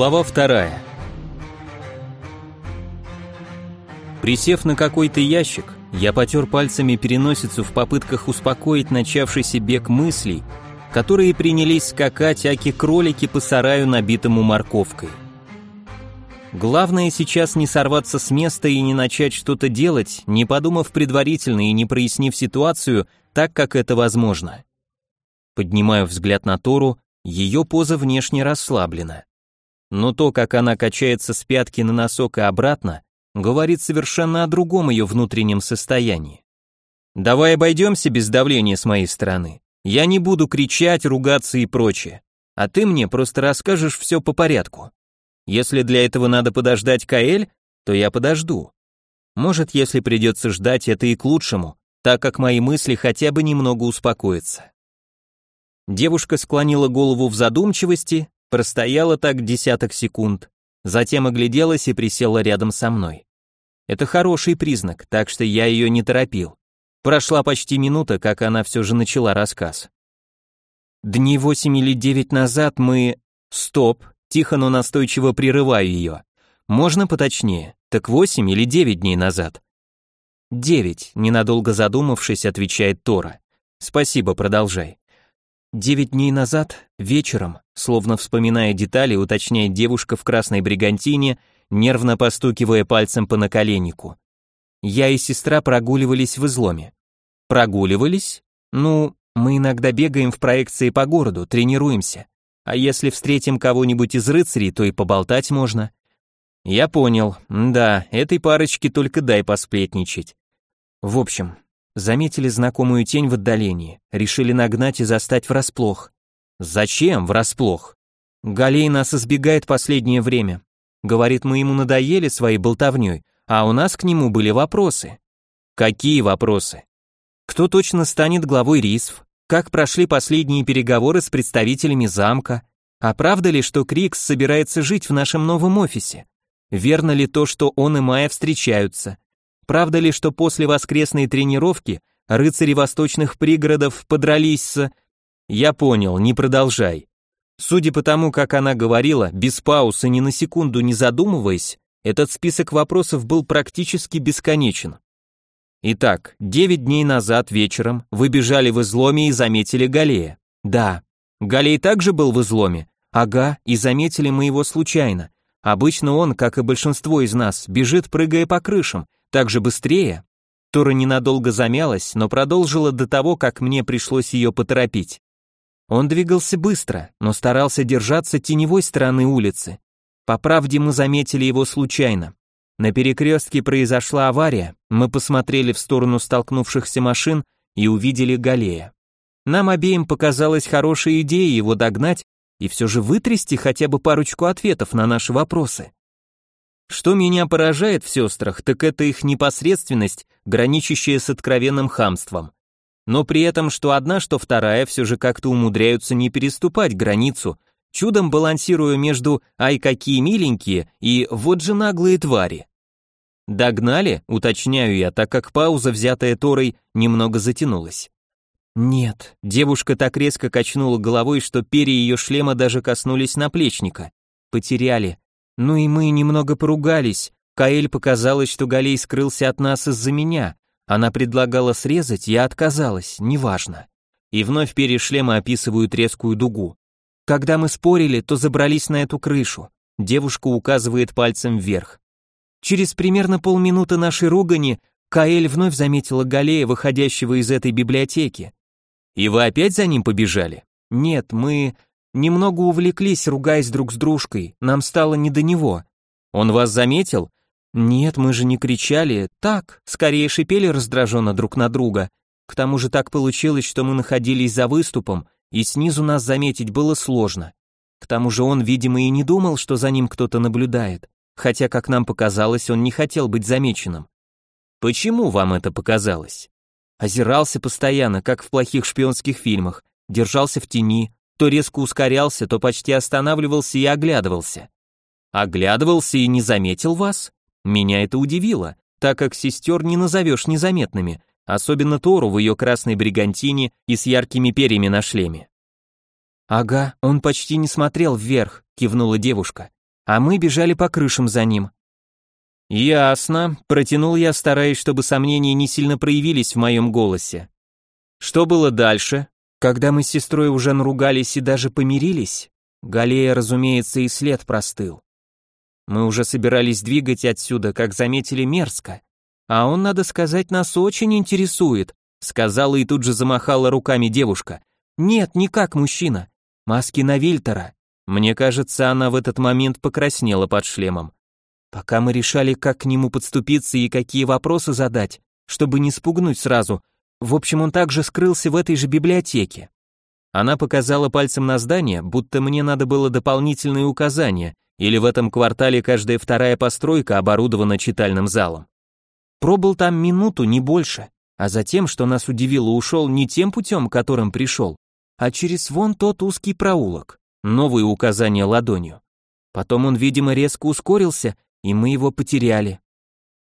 Глава вторая. Присев на какой-то ящик, я потер пальцами переносицу в попытках успокоить начавшийся бег мыслей, которые принялись скакать аки-кролики по сараю, набитому морковкой. Главное сейчас не сорваться с места и не начать что-то делать, не подумав предварительно и не прояснив ситуацию так, как это возможно. Поднимаю взгляд на Тору, ее поза внешне расслаблена. Но то, как она качается с пятки на носок и обратно, говорит совершенно о другом ее внутреннем состоянии. Давай обойдемся без давления с моей стороны. Я не буду кричать, ругаться и прочее. А ты мне просто расскажешь все по порядку. Если для этого надо подождать Каэль, то я подожду. Может, если придется ждать, это и к лучшему, так как мои мысли хотя бы немного успокоятся. Девушка склонила голову в задумчивости, простояла так десяток секунд, затем огляделась и присела рядом со мной. Это хороший признак, так что я ее не торопил. Прошла почти минута, как она все же начала рассказ. Дни восемь или девять назад мы... Стоп, тихо, но настойчиво прерываю ее. Можно поточнее? Так восемь или девять дней назад? Девять, ненадолго задумавшись, отвечает Тора. Спасибо, продолжай. Девять дней назад, вечером, словно вспоминая детали, уточняет девушка в красной бригантине, нервно постукивая пальцем по наколеннику. Я и сестра прогуливались в изломе. Прогуливались? Ну, мы иногда бегаем в проекции по городу, тренируемся. А если встретим кого-нибудь из рыцарей, то и поболтать можно. Я понял. Да, этой парочке только дай посплетничать. В общем, Заметили знакомую тень в отдалении, решили нагнать и застать врасплох. Зачем врасплох? Галей нас избегает последнее время. Говорит, мы ему надоели своей болтовней, а у нас к нему были вопросы. Какие вопросы? Кто точно станет главой РИСФ? Как прошли последние переговоры с представителями замка? А правда ли, что Крикс собирается жить в нашем новом офисе? Верно ли то, что он и Майя встречаются? Правда ли, что после воскресной тренировки рыцари восточных пригородов подрались с... Я понял, не продолжай. Судя по тому, как она говорила, без паузы, ни на секунду не задумываясь, этот список вопросов был практически бесконечен. Итак, девять дней назад вечером вы бежали в изломе и заметили Галея. Да. Галей также был в изломе? Ага, и заметили мы его случайно. Обычно он, как и большинство из нас, бежит, прыгая по крышам, так же быстрее? Тора ненадолго замялась, но продолжила до того, как мне пришлось ее поторопить. Он двигался быстро, но старался держаться теневой стороны улицы. По правде мы заметили его случайно. На перекрестке произошла авария, мы посмотрели в сторону столкнувшихся машин и увидели Галея. Нам обеим показалась хорошая идея его догнать и все же вытрясти хотя бы парочку ответов на наши вопросы. Что меня поражает в сестрах, так это их непосредственность, граничащая с откровенным хамством. Но при этом что одна, что вторая все же как-то умудряются не переступать границу, чудом балансируя между «ай, какие миленькие» и «вот же наглые твари». Догнали, уточняю я, так как пауза, взятая Торой, немного затянулась. Нет, девушка так резко качнула головой, что перья ее шлема даже коснулись наплечника. Потеряли, ну и мы немного поругались. Каэль показалось, что Галей скрылся от нас из-за меня. Она предлагала срезать, я отказалась, неважно. И вновь перешлемы описывают резкую дугу. Когда мы спорили, то забрались на эту крышу. Девушка указывает пальцем вверх. Через примерно полминуты нашей ругани Каэль вновь заметила Галея, выходящего из этой библиотеки. «И вы опять за ним побежали?» «Нет, мы...» Немного увлеклись, ругаясь друг с дружкой, нам стало не до него. Он вас заметил? Нет, мы же не кричали, так, скорее шипели раздраженно друг на друга. К тому же так получилось, что мы находились за выступом, и снизу нас заметить было сложно. К тому же он, видимо, и не думал, что за ним кто-то наблюдает, хотя, как нам показалось, он не хотел быть замеченным. Почему вам это показалось? Озирался постоянно, как в плохих шпионских фильмах, держался в тени, то резко ускорялся, то почти останавливался и оглядывался. Оглядывался и не заметил вас? Меня это удивило, так как сестер не назовешь незаметными, особенно Тору в ее красной бригантине и с яркими перьями на шлеме. «Ага, он почти не смотрел вверх», — кивнула девушка. а мы бежали по крышам за ним. Ясно, протянул я, стараясь, чтобы сомнения не сильно проявились в моем голосе. Что было дальше? Когда мы с сестрой уже наругались и даже помирились, Галея, разумеется, и след простыл. Мы уже собирались двигать отсюда, как заметили мерзко. А он, надо сказать, нас очень интересует, сказала и тут же замахала руками девушка. Нет, не как мужчина. Маски на Вильтера. Мне кажется, она в этот момент покраснела под шлемом. Пока мы решали, как к нему подступиться и какие вопросы задать, чтобы не спугнуть сразу. В общем, он также скрылся в этой же библиотеке. Она показала пальцем на здание, будто мне надо было дополнительные указания, или в этом квартале каждая вторая постройка оборудована читальным залом. Пробыл там минуту, не больше, а затем, что нас удивило, ушел не тем путем, которым пришел, а через вон тот узкий проулок. Новые указания ладонью. Потом он, видимо, резко ускорился, и мы его потеряли.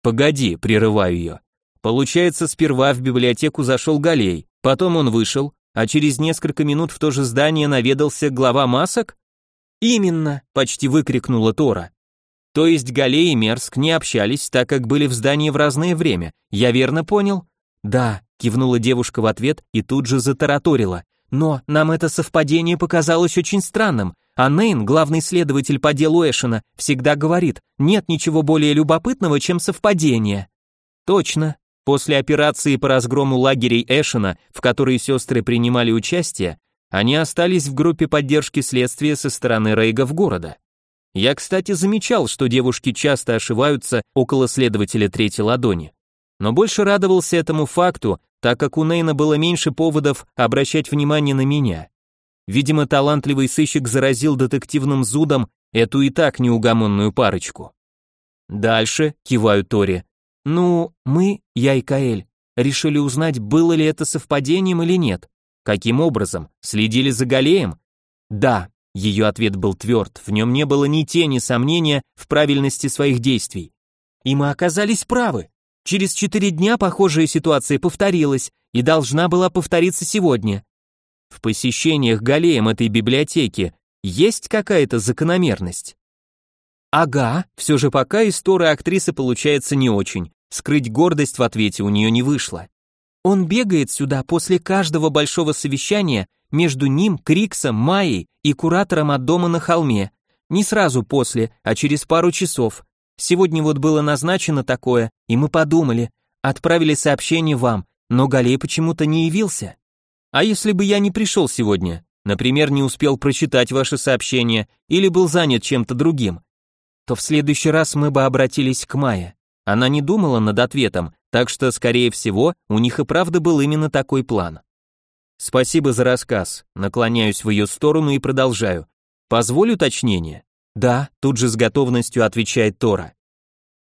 Погоди, прерываю ее. Получается, сперва в библиотеку зашел Галей, потом он вышел, а через несколько минут в то же здание наведался глава масок? Именно, почти выкрикнула Тора. То есть Галей и Мерск не общались, так как были в здании в разное время. Я верно понял? Да, кивнула девушка в ответ и тут же затараторила. Но нам это совпадение показалось очень странным. А Нейн, главный следователь по делу Эшена, всегда говорит, нет ничего более любопытного, чем совпадение. Точно, После операции по разгрому лагерей Эшена, в которой сестры принимали участие, они остались в группе поддержки следствия со стороны Рейгов города. Я, кстати, замечал, что девушки часто ошиваются около следователя третьей ладони. Но больше радовался этому факту, так как у Нейна было меньше поводов обращать внимание на меня. Видимо, талантливый сыщик заразил детективным зудом эту и так неугомонную парочку. Дальше, киваю Тори, ну, мы, я и Каэль, решили узнать, было ли это совпадением или нет. Каким образом? Следили за Галеем? Да, ее ответ был тверд, в нем не было ни тени сомнения в правильности своих действий. И мы оказались правы. Через четыре дня похожая ситуация повторилась и должна была повториться сегодня. В посещениях Галеем этой библиотеки есть какая-то закономерность? Ага, все же пока история актрисы получается не очень. Скрыть гордость в ответе у нее не вышло. Он бегает сюда после каждого большого совещания между ним, Криксом, Майей и куратором от дома на холме. Не сразу после, а через пару часов. Сегодня вот было назначено такое, и мы подумали, отправили сообщение вам, но Галей почему-то не явился. А если бы я не пришел сегодня, например, не успел прочитать ваше сообщение или был занят чем-то другим, то в следующий раз мы бы обратились к Майе. Она не думала над ответом, так что, скорее всего, у них и правда был именно такой план. Спасибо за рассказ. Наклоняюсь в ее сторону и продолжаю. Позволь уточнение? Да, тут же с готовностью отвечает Тора.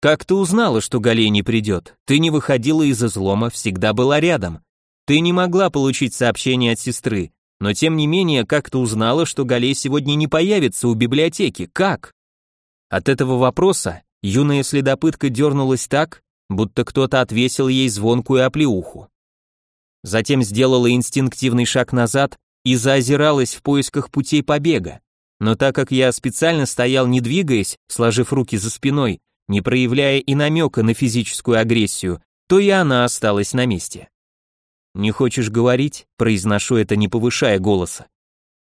Как ты узнала, что Галей не придет? Ты не выходила из излома, всегда была рядом. Ты не могла получить сообщение от сестры, но тем не менее, как ты узнала, что Галей сегодня не появится у библиотеки? Как? От этого вопроса Юная следопытка дернулась так, будто кто-то отвесил ей звонкую оплеуху. Затем сделала инстинктивный шаг назад и заозиралась в поисках путей побега. Но так как я специально стоял не двигаясь, сложив руки за спиной, не проявляя и намека на физическую агрессию, то и она осталась на месте. «Не хочешь говорить?» – произношу это, не повышая голоса.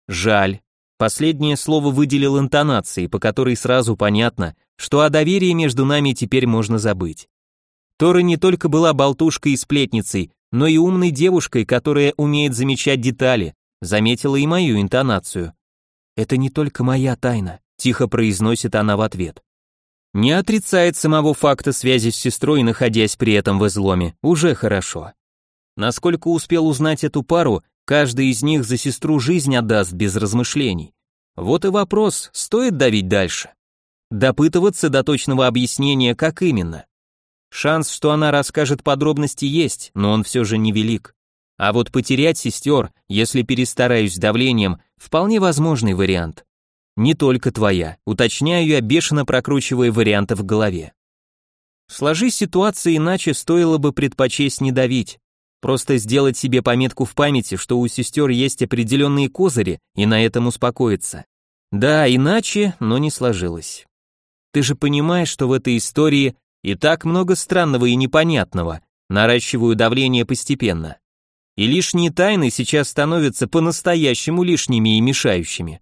«Жаль». Последнее слово выделил интонацией, по которой сразу понятно, что о доверии между нами теперь можно забыть. Тора не только была болтушкой и сплетницей, но и умной девушкой, которая умеет замечать детали, заметила и мою интонацию. «Это не только моя тайна», — тихо произносит она в ответ. Не отрицает самого факта связи с сестрой, находясь при этом в изломе, уже хорошо. Насколько успел узнать эту пару, каждый из них за сестру жизнь отдаст без размышлений. Вот и вопрос, стоит давить дальше? Допытываться до точного объяснения, как именно. Шанс, что она расскажет подробности, есть, но он все же невелик. А вот потерять сестер, если перестараюсь давлением, вполне возможный вариант. Не только твоя, уточняю я, бешено прокручивая варианты в голове. Сложись ситуация иначе, стоило бы предпочесть не давить. Просто сделать себе пометку в памяти, что у сестер есть определенные козыри, и на этом успокоиться. Да, иначе, но не сложилось. Ты же понимаешь, что в этой истории и так много странного и непонятного, наращиваю давление постепенно. И лишние тайны сейчас становятся по-настоящему лишними и мешающими.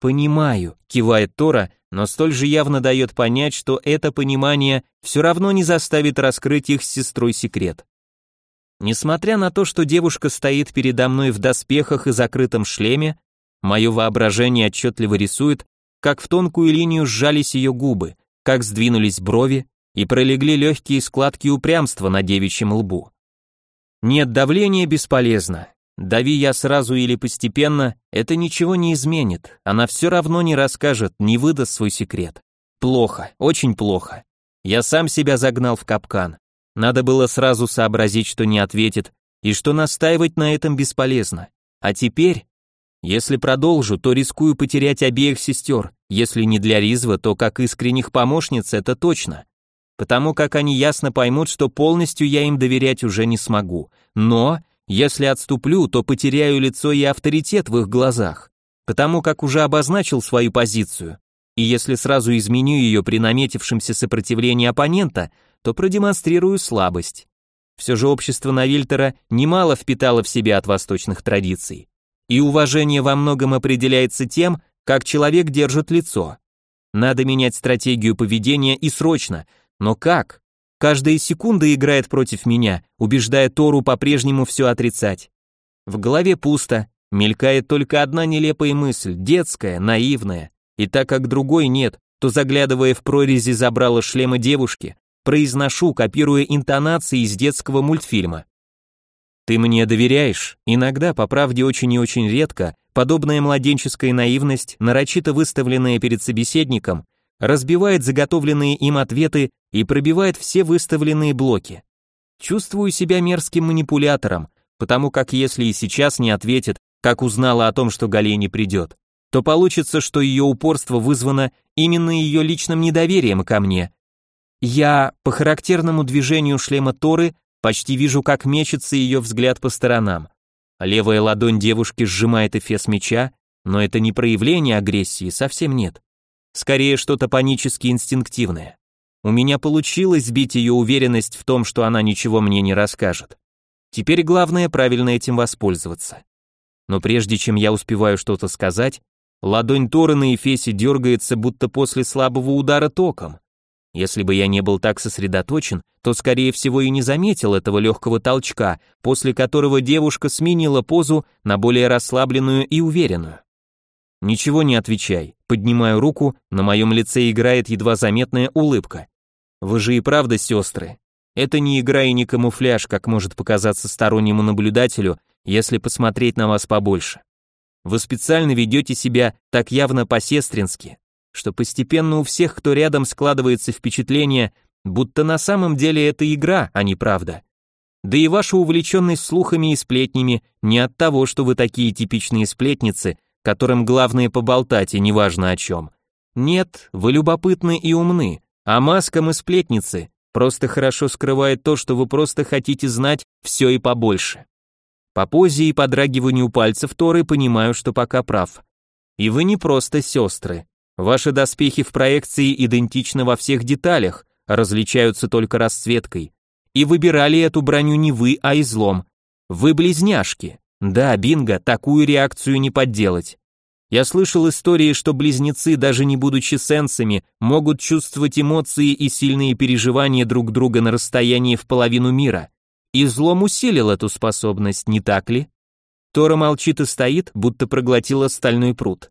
Понимаю, кивает Тора, но столь же явно дает понять, что это понимание все равно не заставит раскрыть их с сестрой секрет. Несмотря на то, что девушка стоит передо мной в доспехах и закрытом шлеме, мое воображение отчетливо рисует, как в тонкую линию сжались ее губы, как сдвинулись брови и пролегли легкие складки упрямства на девичьем лбу. Нет, давление бесполезно. Дави я сразу или постепенно, это ничего не изменит, она все равно не расскажет, не выдаст свой секрет. Плохо, очень плохо. Я сам себя загнал в капкан. Надо было сразу сообразить, что не ответит, и что настаивать на этом бесполезно. А теперь, если продолжу, то рискую потерять обеих сестер, если не для Ризва, то как искренних помощниц, это точно. Потому как они ясно поймут, что полностью я им доверять уже не смогу. Но, если отступлю, то потеряю лицо и авторитет в их глазах. Потому как уже обозначил свою позицию. И если сразу изменю ее при наметившемся сопротивлении оппонента, то продемонстрирую слабость. Все же общество Навильтера немало впитало в себя от восточных традиций. И уважение во многом определяется тем, как человек держит лицо. Надо менять стратегию поведения и срочно, но как? Каждая секунда играет против меня, убеждая Тору по-прежнему все отрицать. В голове пусто, мелькает только одна нелепая мысль, детская, наивная. И так как другой нет, то заглядывая в прорези забрала шлема девушки, произношу, копируя интонации из детского мультфильма. Ты мне доверяешь? Иногда, по правде очень и очень редко, подобная младенческая наивность, нарочито выставленная перед собеседником, разбивает заготовленные им ответы и пробивает все выставленные блоки. Чувствую себя мерзким манипулятором, потому как если и сейчас не ответит, как узнала о том, что Гале не придет, то получится, что ее упорство вызвано именно ее личным недоверием ко мне, я по характерному движению шлема Торы почти вижу, как мечется ее взгляд по сторонам. Левая ладонь девушки сжимает эфес меча, но это не проявление агрессии, совсем нет. Скорее что-то панически инстинктивное. У меня получилось сбить ее уверенность в том, что она ничего мне не расскажет. Теперь главное правильно этим воспользоваться. Но прежде чем я успеваю что-то сказать, ладонь Торы на эфесе дергается, будто после слабого удара током. Если бы я не был так сосредоточен, то, скорее всего, и не заметил этого легкого толчка, после которого девушка сменила позу на более расслабленную и уверенную. Ничего не отвечай. Поднимаю руку, на моем лице играет едва заметная улыбка. Вы же и правда сестры. Это не игра и не камуфляж, как может показаться стороннему наблюдателю, если посмотреть на вас побольше. Вы специально ведете себя так явно по-сестрински, что постепенно у всех, кто рядом, складывается впечатление, будто на самом деле это игра, а не правда. Да и ваша увлеченность слухами и сплетнями не от того, что вы такие типичные сплетницы, которым главное поболтать и неважно о чем. Нет, вы любопытны и умны, а маскам и сплетницы просто хорошо скрывает то, что вы просто хотите знать все и побольше. По позе и подрагиванию пальцев Торы понимаю, что пока прав. И вы не просто сестры, Ваши доспехи в проекции идентичны во всех деталях, различаются только расцветкой. И выбирали эту броню не вы, а излом. Вы близняшки. Да, бинго, такую реакцию не подделать. Я слышал истории, что близнецы, даже не будучи сенсами, могут чувствовать эмоции и сильные переживания друг друга на расстоянии в половину мира. Излом усилил эту способность, не так ли? Тора молчит и стоит, будто проглотила стальной пруд.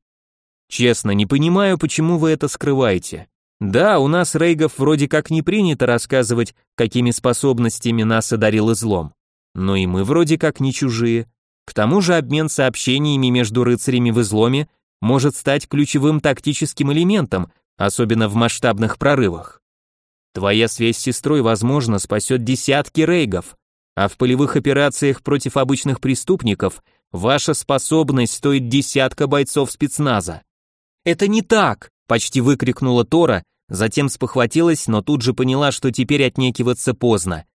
Честно, не понимаю, почему вы это скрываете. Да, у нас, рейгов, вроде как не принято рассказывать, какими способностями нас одарил излом. Но и мы вроде как не чужие. К тому же обмен сообщениями между рыцарями в изломе может стать ключевым тактическим элементом, особенно в масштабных прорывах. Твоя связь с сестрой, возможно, спасет десятки рейгов, а в полевых операциях против обычных преступников ваша способность стоит десятка бойцов спецназа. «Это не так!» — почти выкрикнула Тора, затем спохватилась, но тут же поняла, что теперь отнекиваться поздно.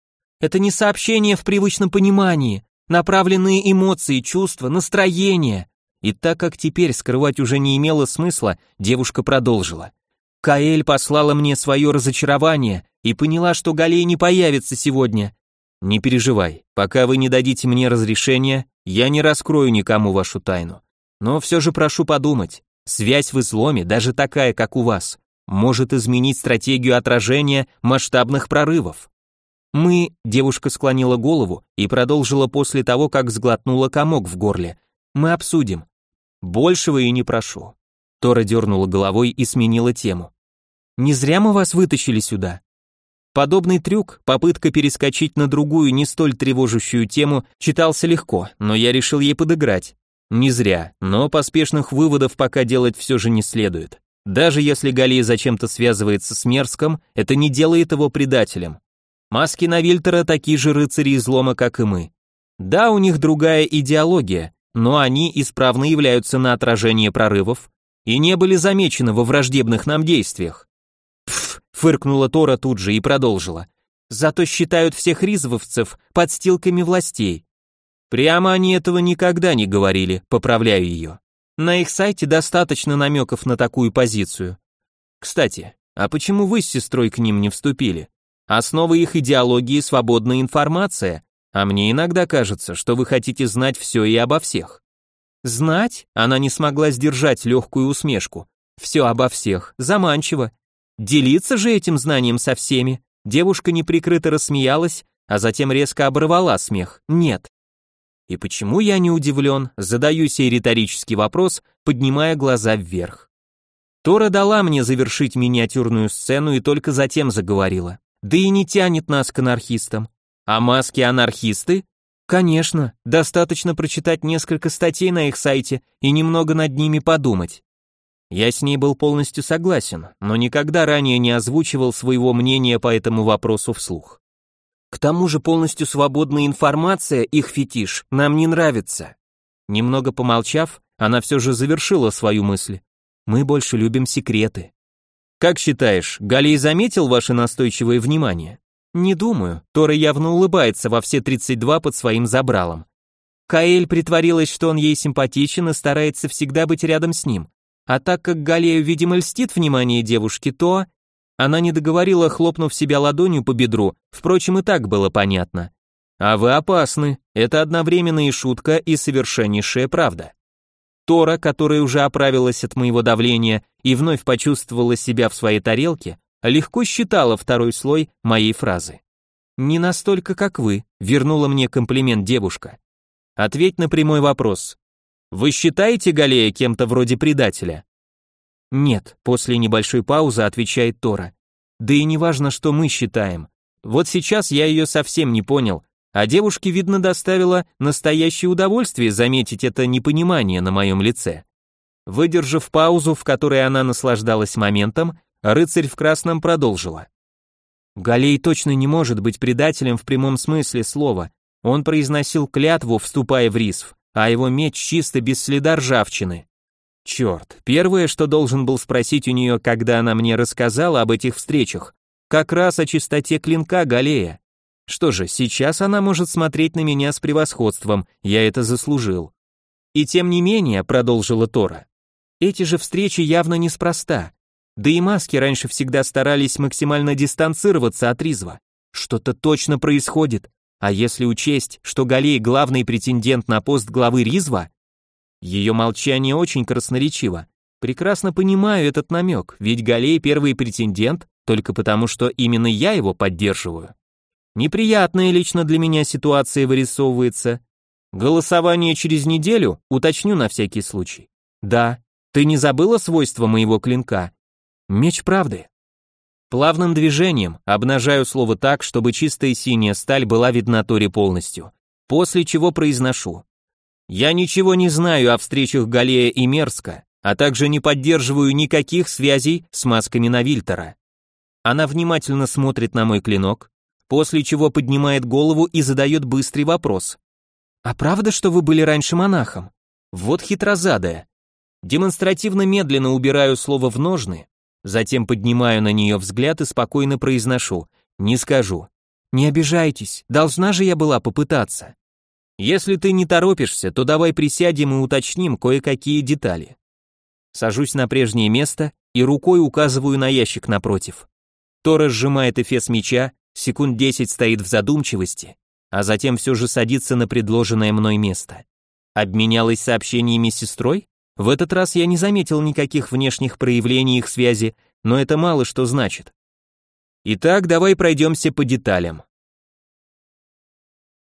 «Это не сообщение в привычном понимании, направленные эмоции, чувства, настроение». И так как теперь скрывать уже не имело смысла, девушка продолжила. Каэль послала мне свое разочарование и поняла, что Галей не появится сегодня. Не переживай, пока вы не дадите мне разрешения, я не раскрою никому вашу тайну. Но все же прошу подумать, связь в изломе, даже такая, как у вас, может изменить стратегию отражения масштабных прорывов. Мы, девушка склонила голову и продолжила после того, как сглотнула комок в горле. Мы обсудим. Большего и не прошу. Тора дернула головой и сменила тему. Не зря мы вас вытащили сюда. Подобный трюк, попытка перескочить на другую не столь тревожащую тему, читался легко, но я решил ей подыграть. Не зря, но поспешных выводов пока делать все же не следует. Даже если Галия зачем-то связывается с Мерском, это не делает его предателем. Маски на Вильтера такие же рыцари излома, как и мы. Да, у них другая идеология, но они исправно являются на отражение прорывов и не были замечены во враждебных нам действиях. Пф, фыркнула Тора тут же и продолжила. Зато считают всех ризвовцев подстилками властей. Прямо они этого никогда не говорили, поправляю ее. На их сайте достаточно намеков на такую позицию. Кстати, а почему вы с сестрой к ним не вступили? Основа их идеологии – свободная информация, а мне иногда кажется, что вы хотите знать все и обо всех. Знать? Она не смогла сдержать легкую усмешку. Все обо всех, заманчиво. Делиться же этим знанием со всеми. Девушка неприкрыто рассмеялась, а затем резко оборвала смех. Нет. И почему я не удивлен, задаю сей риторический вопрос, поднимая глаза вверх. Тора дала мне завершить миниатюрную сцену и только затем заговорила. Да и не тянет нас к анархистам. А маски анархисты? Конечно, достаточно прочитать несколько статей на их сайте и немного над ними подумать. Я с ней был полностью согласен, но никогда ранее не озвучивал своего мнения по этому вопросу вслух. К тому же полностью свободная информация, их фетиш, нам не нравится. Немного помолчав, она все же завершила свою мысль. Мы больше любим секреты. Как считаешь, Галей заметил ваше настойчивое внимание? Не думаю. Тора явно улыбается во все 32 под своим забралом. Каэль притворилась, что он ей симпатичен и старается всегда быть рядом с ним. А так как Галею, видимо, льстит внимание девушки, то она не договорила, хлопнув себя ладонью по бедру, впрочем, и так было понятно. А вы опасны, это одновременно и шутка, и совершеннейшая правда. Тора, которая уже оправилась от моего давления и вновь почувствовала себя в своей тарелке, легко считала второй слой моей фразы. «Не настолько, как вы», — вернула мне комплимент девушка. «Ответь на прямой вопрос. Вы считаете Галея кем-то вроде предателя?» «Нет», — после небольшой паузы отвечает Тора. «Да и не важно, что мы считаем. Вот сейчас я ее совсем не понял, а девушке, видно, доставило настоящее удовольствие заметить это непонимание на моем лице». Выдержав паузу, в которой она наслаждалась моментом, рыцарь в красном продолжила. Галей точно не может быть предателем в прямом смысле слова. Он произносил клятву, вступая в рисв, а его меч чисто без следа ржавчины. Черт, первое, что должен был спросить у нее, когда она мне рассказала об этих встречах, как раз о чистоте клинка Галея. Что же, сейчас она может смотреть на меня с превосходством, я это заслужил. И тем не менее, продолжила Тора, эти же встречи явно неспроста. Да и маски раньше всегда старались максимально дистанцироваться от Ризва. Что-то точно происходит. А если учесть, что Галей главный претендент на пост главы Ризва, ее молчание очень красноречиво. Прекрасно понимаю этот намек, ведь Галей первый претендент только потому, что именно я его поддерживаю. Неприятная лично для меня ситуация вырисовывается. Голосование через неделю, уточню на всякий случай. Да, ты не забыла свойства моего клинка? Меч правды. Плавным движением обнажаю слово так, чтобы чистая синяя сталь была видна Торе полностью, после чего произношу. Я ничего не знаю о встречах Галея и Мерска, а также не поддерживаю никаких связей с масками Навильтера. Она внимательно смотрит на мой клинок, после чего поднимает голову и задает быстрый вопрос. «А правда, что вы были раньше монахом?» Вот хитрозадая. Демонстративно медленно убираю слово в ножны, Затем поднимаю на нее взгляд и спокойно произношу «Не скажу». «Не обижайтесь, должна же я была попытаться». «Если ты не торопишься, то давай присядем и уточним кое-какие детали». Сажусь на прежнее место и рукой указываю на ящик напротив. Тора сжимает эфес меча, секунд десять стоит в задумчивости, а затем все же садится на предложенное мной место. Обменялась сообщениями с сестрой? В этот раз я не заметил никаких внешних проявлений их связи, но это мало что значит. Итак, давай пройдемся по деталям.